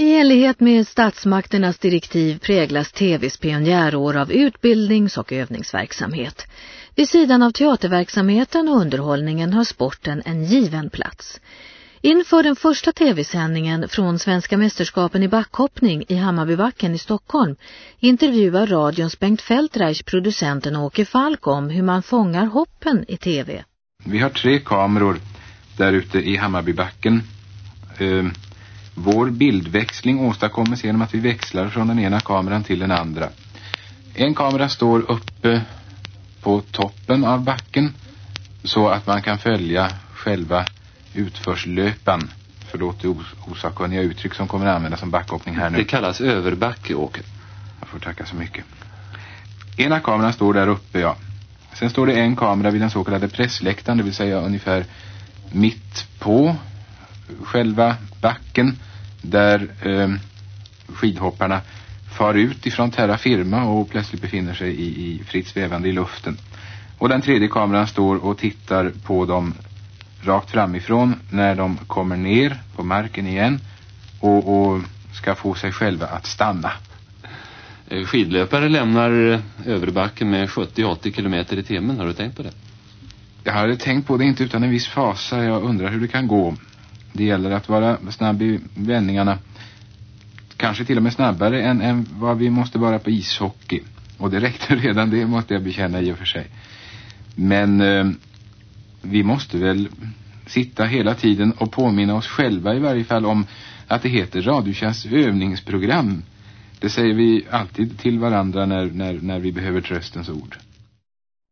I enlighet med statsmakternas direktiv präglas TVs pionjärår av utbildnings- och övningsverksamhet. Vid sidan av teaterverksamheten och underhållningen har sporten en given plats. Inför den första tv-sändningen från Svenska mästerskapen i backhoppning i Hammarbybacken i Stockholm intervjuar radions Bengt Feldreich producenten Åke Falk om hur man fångar hoppen i tv. Vi har tre kameror där ute i Hammarbybacken. Uh, vår bildväxling åstadkommes genom att vi växlar från den ena kameran till den andra. En kamera står uppe på toppen av backen så att man kan följa själva utförslöpan. Förlåt det osakkunniga uttryck som kommer att användas som backhoppning här nu. Det kallas överbacke, Åke. Jag får tacka så mycket. Ena kameran står där uppe, ja. Sen står det en kamera vid den så kallade pressläktaren, det vill säga ungefär mitt på själva backen där eh, skidhopparna far ut ifrån terra firma och plötsligt befinner sig i, i fritt svävande i luften. Och den tredje kameran står och tittar på dem rakt framifrån när de kommer ner på marken igen och, och ska få sig själva att stanna. Eh, skidlöpare lämnar eh, överbacken med 70-80 kilometer i timmen. Har du tänkt på det? Jag hade tänkt på det inte utan en viss fasa. Jag undrar hur det kan gå. Det gäller att vara snabb i vändningarna. Kanske till och med snabbare än, än vad vi måste vara på ishockey. Och det räckte redan, det måste jag bekänna i och för sig. Men eh, vi måste väl sitta hela tiden och påminna oss själva i varje fall om att det heter Radiotjänsts övningsprogram. Det säger vi alltid till varandra när, när, när vi behöver tröstens ord.